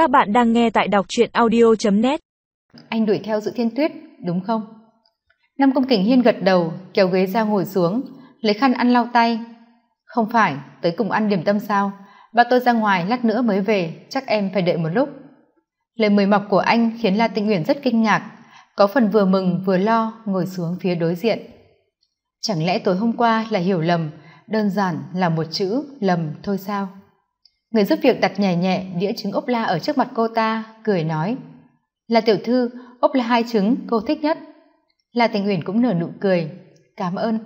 Các bạn đang nghe tại đọc truyện audio.net Anh đuổi theo dự thiên tuyết, đúng không? năm Công Kình Hiên gật đầu, kéo ghế ra ngồi xuống, lấy khăn ăn lau tay. Không phải, tới cùng ăn điểm tâm sao? Ba tôi ra ngoài lát nữa mới về, chắc em phải đợi một lúc. Lời mời mọc của anh khiến La Tịnh Uyển rất kinh ngạc, có phần vừa mừng vừa lo ngồi xuống phía đối diện. Chẳng lẽ tối hôm qua là hiểu lầm, đơn giản là một chữ lầm thôi sao? Người giúp việc đặt nhẹ nhẹ đĩa trứng ốp la ở trước mặt cô ta, cười nói, là tiểu thư, ốp la hai trứng, cô thích nhất. Là tình uyển cũng nở nụ cười, cảm ơn.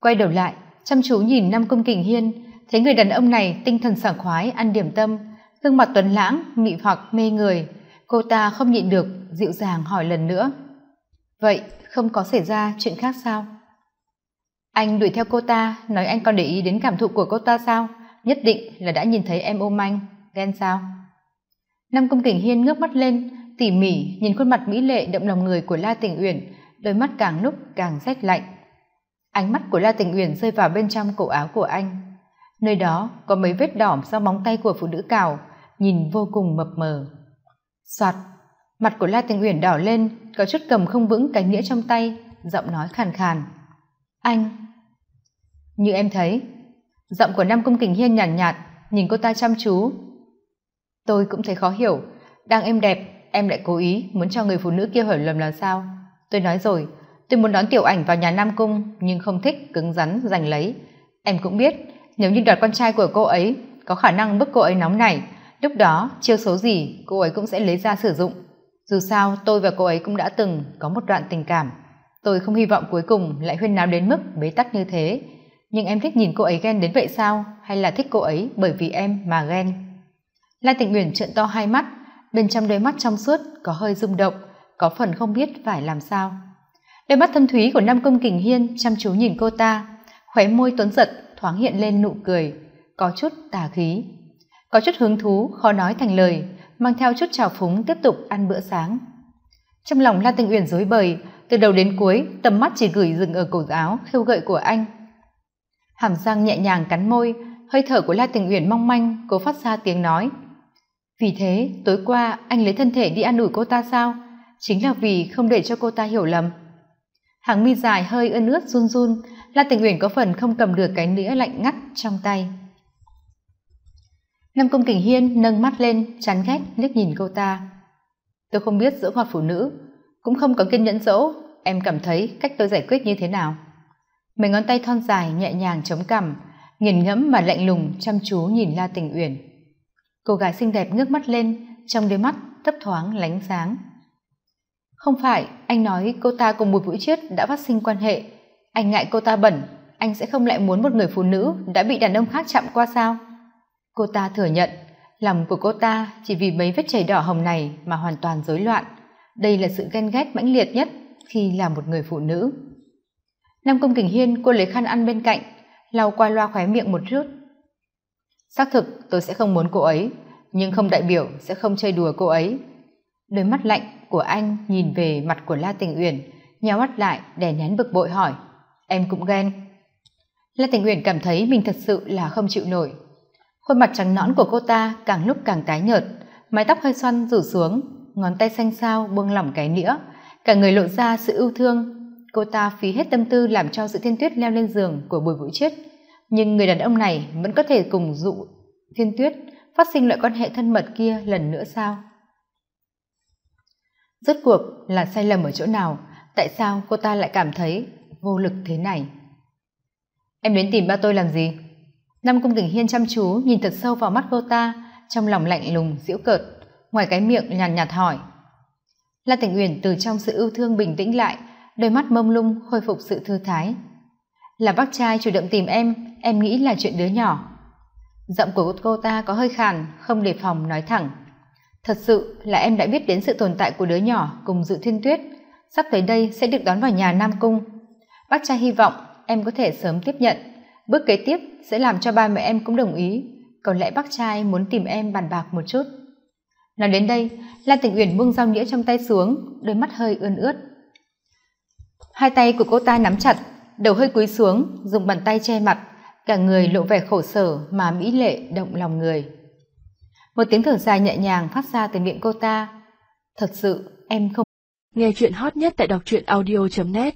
Quay đầu lại, chăm chú nhìn năm công kình hiên, thấy người đàn ông này tinh thần sảng khoái, ăn điểm tâm, gương mặt tuấn lãng, mị hoặc, mê người, cô ta không nhịn được, dịu dàng hỏi lần nữa, vậy không có xảy ra chuyện khác sao? Anh đuổi theo cô ta, nói anh còn để ý đến cảm thụ của cô ta sao? Nhất định là đã nhìn thấy em ôm anh ghen sao? Nam công kình hiên ngước mắt lên, tỉ mỉ nhìn khuôn mặt mỹ lệ động lòng người của la tình uyển, đôi mắt càng lúc càng rét lạnh. Ánh mắt của la tình uyển rơi vào bên trong cổ áo của anh. Nơi đó có mấy vết đỏ do móng tay của phụ nữ cào, nhìn vô cùng mập mờ. Soạt, mặt của la tình uyển đỏ lên, có chút cầm không vững cái nghĩa trong tay, giọng nói khàn khàn. Anh, như em thấy giọng của nam cung kình hiên nhàn nhạt, nhạt nhìn cô ta chăm chú. Tôi cũng thấy khó hiểu đang em đẹp em lại cố ý muốn cho người phụ nữ kia hiểu lầm là sao? Tôi nói rồi tôi muốn đón tiểu ảnh vào nhà nam cung nhưng không thích cứng rắn giành lấy. Em cũng biết nếu như đoạt con trai của cô ấy có khả năng bức cô ấy nóng này lúc đó chiêu số gì cô ấy cũng sẽ lấy ra sử dụng. Dù sao tôi và cô ấy cũng đã từng có một đoạn tình cảm. Tôi không hy vọng cuối cùng lại huyên náo đến mức bế tắc như thế nhưng em thích nhìn cô ấy ghen đến vậy sao? Hay là thích cô ấy bởi vì em mà ghen? La tịnh uyển trợn to hai mắt, bên trong đôi mắt trong suốt có hơi rung động, có phần không biết phải làm sao. Đôi mắt thâm thúy của nam công kình hiên chăm chú nhìn cô ta, khóe môi tuấn giật, thoáng hiện lên nụ cười, có chút tà khí. Có chút hứng thú, khó nói thành lời, mang theo chút trào phúng tiếp tục ăn bữa sáng. Trong lòng la tịnh uyển dối bời, từ đầu đến cuối, tầm mắt chỉ gửi dừng ở cổ áo khiêu gợi của anh hàm răng nhẹ nhàng cắn môi, hơi thở của la tình uyển mong manh, cố phát ra tiếng nói. Vì thế, tối qua, anh lấy thân thể đi an ủi cô ta sao? Chính là vì không để cho cô ta hiểu lầm. Hàng mi dài hơi ươn ướt run run la tình uyển có phần không cầm được cái nĩa lạnh ngắt trong tay. Nam công kình hiên nâng mắt lên, chán ghét liếc nhìn cô ta. Tôi không biết dỗ hoạt phụ nữ, cũng không có kiên nhẫn dỗ, em cảm thấy cách tôi giải quyết như thế nào? Mấy ngón tay thon dài nhẹ nhàng chống cằm, nghiền ngẫm mà lạnh lùng, chăm chú nhìn la tình uyển. Cô gái xinh đẹp ngước mắt lên, trong đôi mắt thấp thoáng lánh sáng. Không phải, anh nói cô ta cùng một vũ chiết đã phát sinh quan hệ. Anh ngại cô ta bẩn, anh sẽ không lại muốn một người phụ nữ đã bị đàn ông khác chạm qua sao? Cô ta thừa nhận, lòng của cô ta chỉ vì mấy vết chảy đỏ hồng này mà hoàn toàn rối loạn. Đây là sự ghen ghét mãnh liệt nhất khi là một người phụ nữ nam công kình hiên, cô lấy khăn ăn bên cạnh, lau qua loa khóe miệng một chút. Xác thực, tôi sẽ không muốn cô ấy, nhưng không đại biểu sẽ không chơi đùa cô ấy. Đôi mắt lạnh của anh nhìn về mặt của la tình uyển nhào mắt lại, đè nén bực bội hỏi, em cũng ghen? La tình uyển cảm thấy mình thật sự là không chịu nổi. Khuôn mặt trắng nõn của cô ta càng lúc càng tái nhợt, mái tóc hơi xoăn rủ xuống, ngón tay xanh xao buông lỏng cái nĩa, cả người lộ ra sự ưu thương cô ta phí hết tâm tư làm cho sự thiên tuyết leo lên giường của bùi vũ chết. Nhưng người đàn ông này vẫn có thể cùng dụ thiên tuyết phát sinh loại quan hệ thân mật kia lần nữa sao? Rốt cuộc là sai lầm ở chỗ nào? Tại sao cô ta lại cảm thấy vô lực thế này? Em đến tìm ba tôi làm gì? Năm cung tình hiên chăm chú nhìn thật sâu vào mắt cô ta trong lòng lạnh lùng giễu cợt ngoài cái miệng nhàn nhạt, nhạt hỏi. La tình uyển từ trong sự ưu thương bình tĩnh lại đôi mắt mông lung khôi phục sự thư thái. Là bác trai chủ động tìm em em nghĩ là chuyện đứa nhỏ. Giọng của cô ta có hơi khàn, không đề phòng nói thẳng. Thật sự là em đã biết đến sự tồn tại của đứa nhỏ cùng dự thiên tuyết. Sắp tới đây sẽ được đón vào nhà nam cung. Bác trai hy vọng em có thể sớm tiếp nhận. Bước kế tiếp sẽ làm cho ba mẹ em cũng đồng ý. Có lẽ bác trai muốn tìm em bàn bạc một chút. Nói đến đây la tình uyển buông dao nghĩa trong tay xuống, đôi mắt hơi ươn ướt hai tay của cô ta nắm chặt, đầu hơi cúi xuống, dùng bàn tay che mặt, cả người lộ vẻ khổ sở mà mỹ lệ, động lòng người. Một tiếng thở dài nhẹ nhàng phát ra từ miệng cô ta. Thật sự, em không nghe chuyện hot nhất tại đọc truyện audio net.